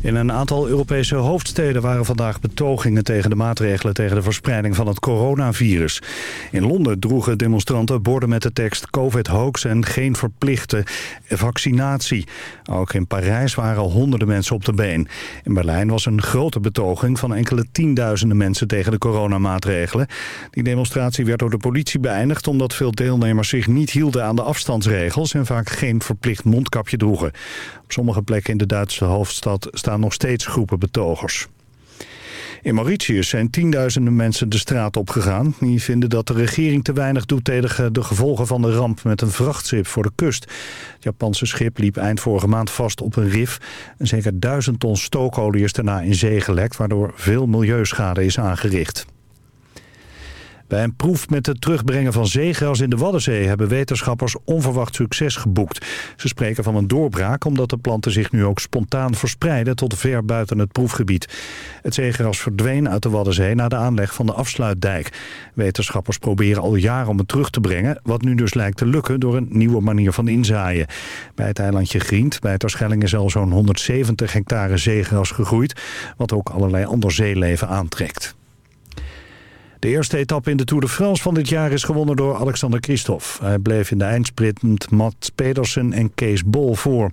In een aantal Europese hoofdsteden waren vandaag betogingen tegen de maatregelen tegen de verspreiding van het coronavirus. In Londen droegen demonstranten borden met de tekst COVID-hoax en geen verplichte vaccinatie. Ook in Parijs waren honderden mensen op de been. In Berlijn was een grote betoging van enkele tienduizenden mensen tegen de coronamaatregelen. Die demonstratie werd door de politie beëindigd omdat veel deelnemers zich niet hielden aan de afstandsregels en vaak geen verplicht mondkapje droegen. Op sommige plekken in de Duitse hoofdstad staan nog steeds groepen betogers. In Mauritius zijn tienduizenden mensen de straat opgegaan. Die vinden dat de regering te weinig doet tegen de gevolgen van de ramp met een vrachtschip voor de kust. Het Japanse schip liep eind vorige maand vast op een rif. En zeker duizend ton stookolie is daarna in zee gelekt, waardoor veel milieuschade is aangericht. Bij een proef met het terugbrengen van zeegras in de Waddenzee... hebben wetenschappers onverwacht succes geboekt. Ze spreken van een doorbraak omdat de planten zich nu ook spontaan verspreiden... tot ver buiten het proefgebied. Het zeegras verdween uit de Waddenzee na de aanleg van de afsluitdijk. Wetenschappers proberen al jaren om het terug te brengen... wat nu dus lijkt te lukken door een nieuwe manier van inzaaien. Bij het eilandje Grient, bij Terschelling is al zo'n 170 hectare zeegras gegroeid... wat ook allerlei ander zeeleven aantrekt. De eerste etappe in de Tour de France van dit jaar is gewonnen door Alexander Christophe. Hij bleef in de eindsprint Mats Pedersen en Kees Bol voor.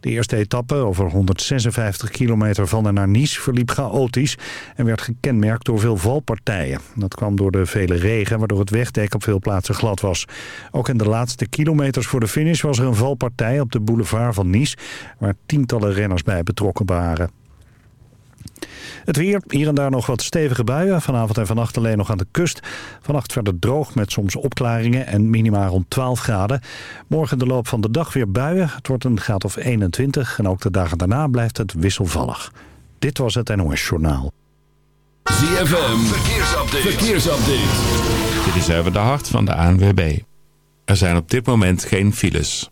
De eerste etappe, over 156 kilometer van en naar Nice, verliep chaotisch... en werd gekenmerkt door veel valpartijen. Dat kwam door de vele regen, waardoor het wegdek op veel plaatsen glad was. Ook in de laatste kilometers voor de finish was er een valpartij op de boulevard van Nice... waar tientallen renners bij betrokken waren. Het weer, hier en daar nog wat stevige buien. Vanavond en vannacht alleen nog aan de kust. Vannacht verder droog met soms opklaringen en minima rond 12 graden. Morgen de loop van de dag weer buien. Het wordt een graad of 21 en ook de dagen daarna blijft het wisselvallig. Dit was het NOS Journaal. ZFM, verkeersupdate. verkeersupdate. Dit is even de hart van de ANWB. Er zijn op dit moment geen files.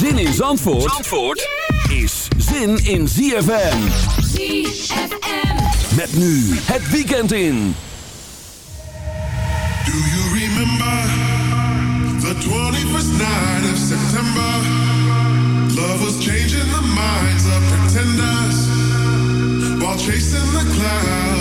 Zin in Zandvoort, Zandvoort is zin in ZFM. ZFM. Met nu het weekend in. Do you remember the 21st night of September? Love was changing the minds of pretenders while chasing the clouds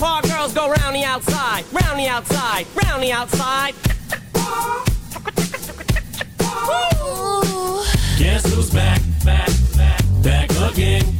Park girls go round the outside, round the outside, round the outside. Ooh. Guess who's back, back, back, back again?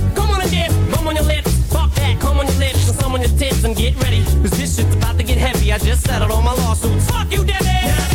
Get ready, cause this shit's about to get heavy. I just settled all my lawsuits. Fuck you, Debbie!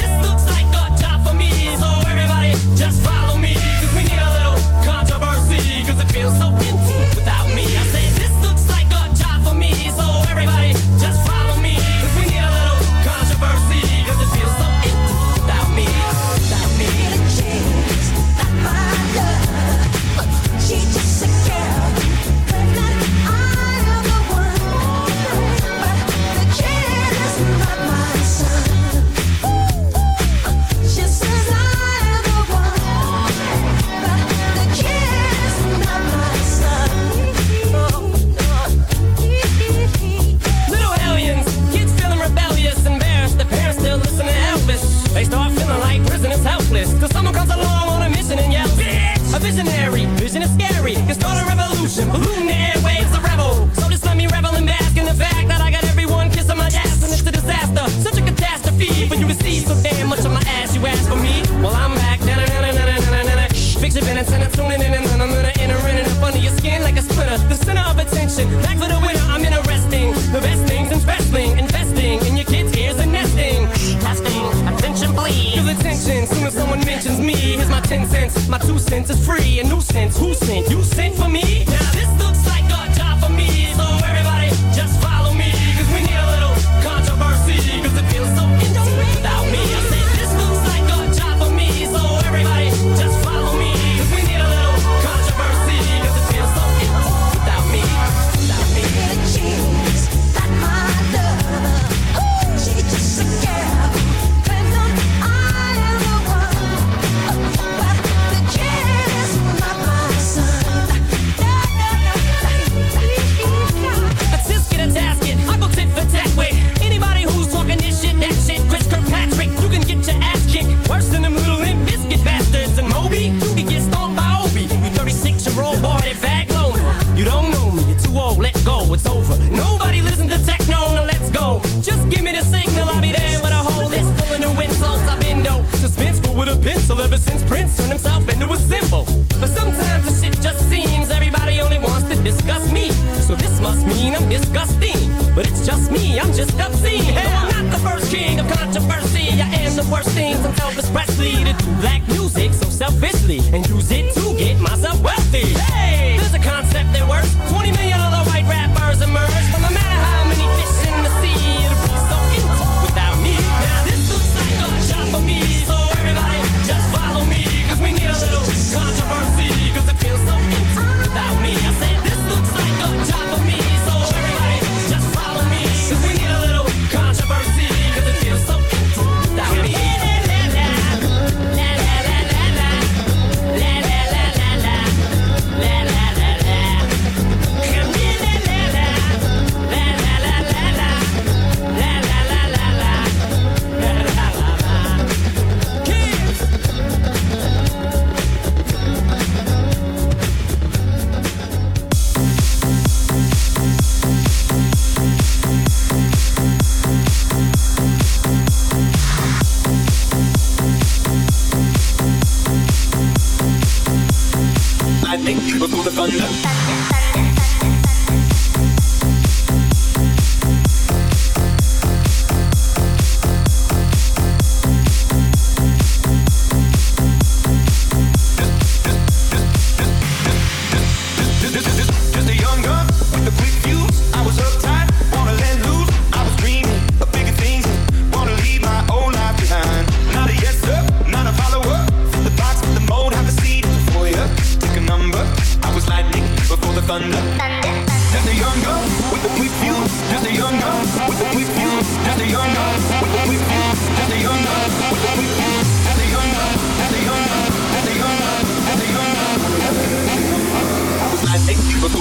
am the worst thing from Elvis Presley to do black music so selfishly and use on you.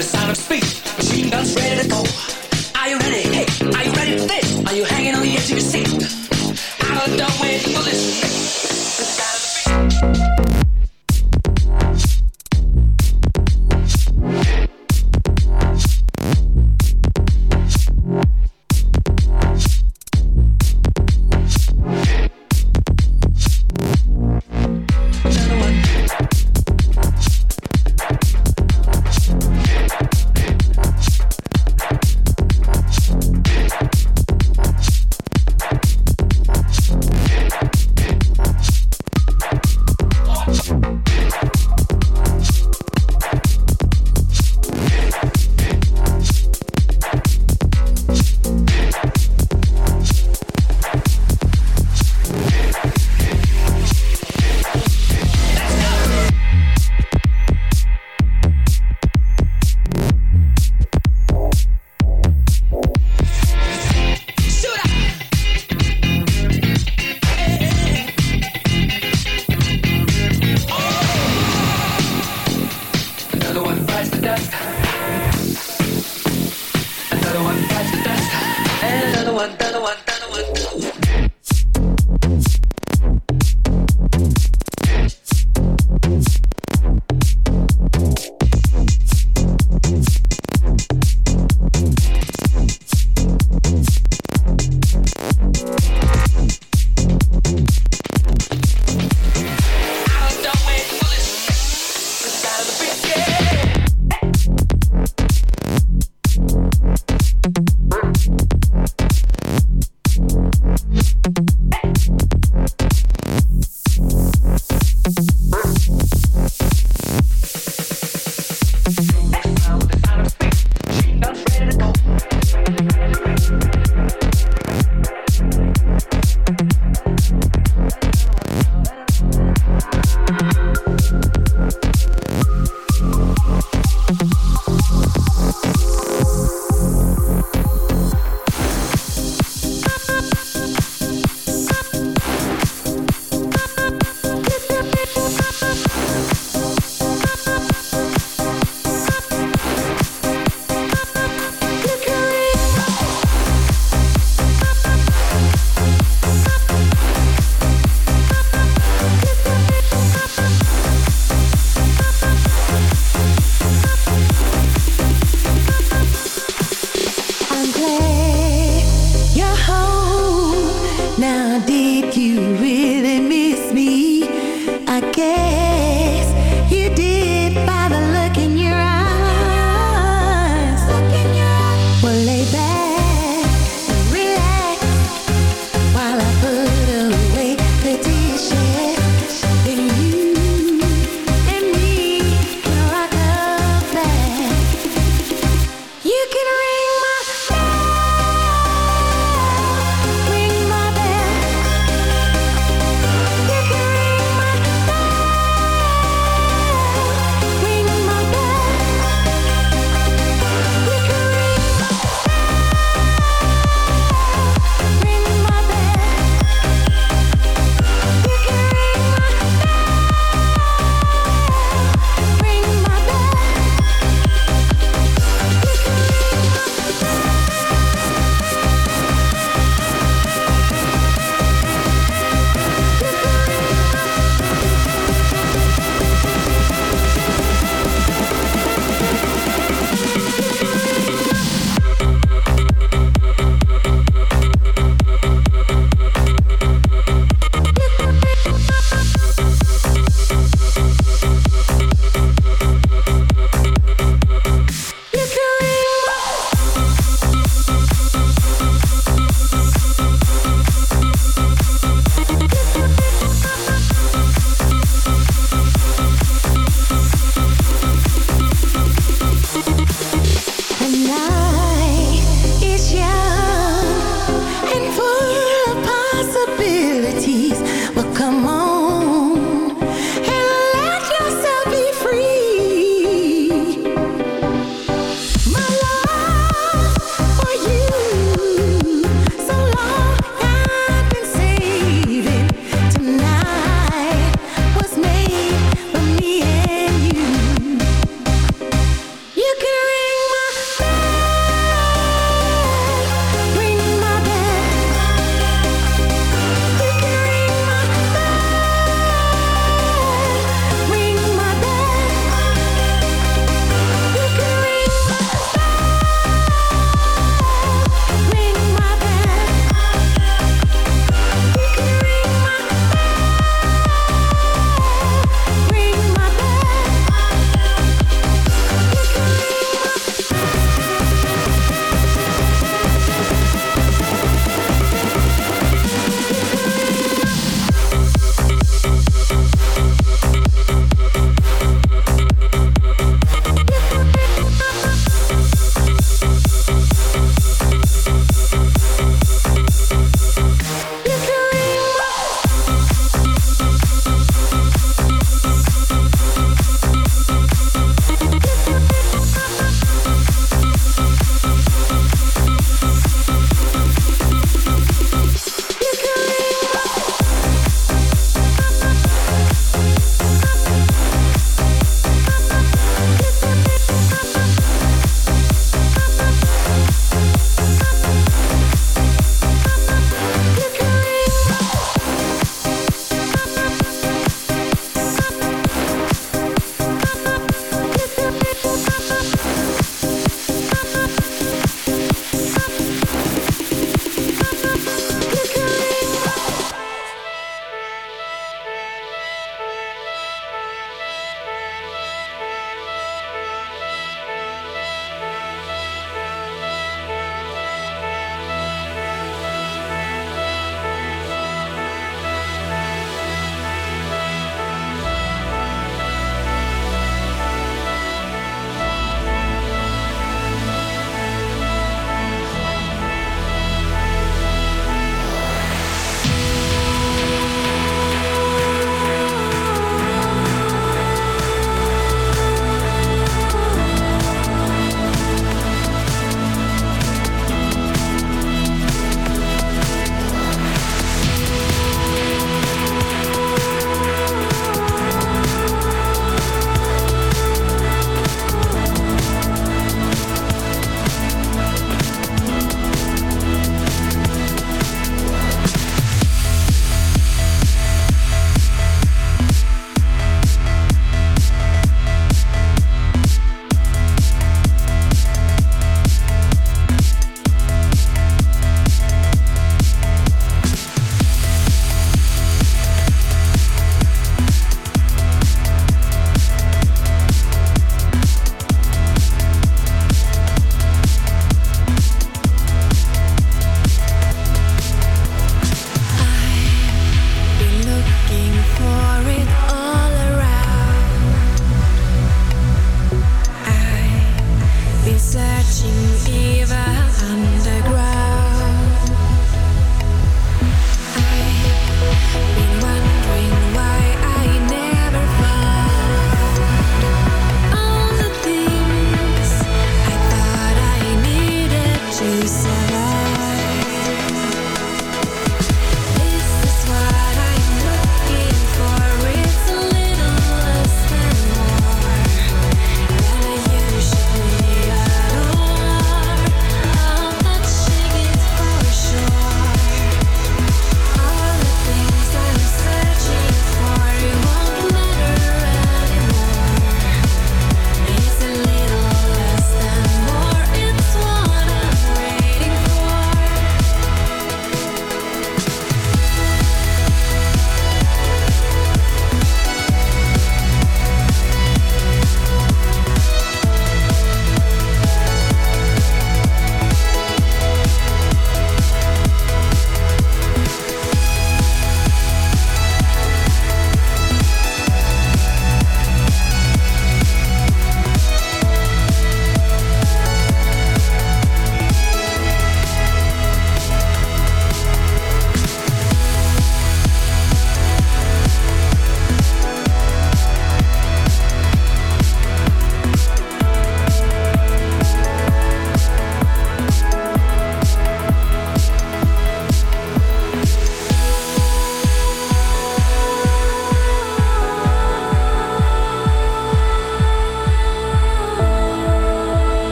the sound of speech. Machine guns ready to go. Are you ready? Hey, are you ready for this? Are you hanging on the edge of your seat?